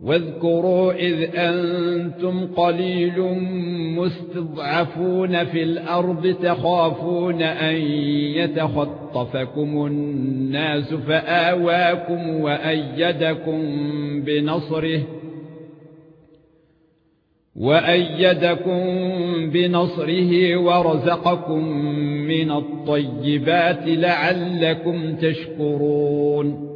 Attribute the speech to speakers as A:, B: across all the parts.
A: واذكروا إذ أنتم قليل مستضعفون في الأرض تخافون أن يتخطفكم الناس فآواكم وأيدكم بنصره وأيدكم بنصره ورزقكم من الطيبات لعلكم تشكرون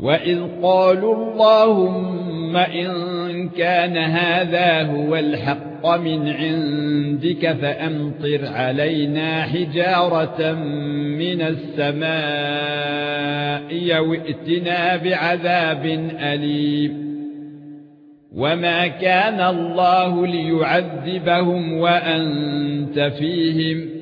A: وَإِذْ قَالُوا اللَّهُمَّ إِن كَانَ هَذَا هُوَ الْحَقَّ مِنْ عِندِكَ فَأَمْطِرْ عَلَيْنَا حِجَارَةً مِنَ السَّمَاءِ أَوْ ائْتِنَا بِعَذَابٍ أَلِيمٍ وَمَا كَانَ اللَّهُ لِيُعَذِّبَهُمْ وَأَنْتَ فِيهِمْ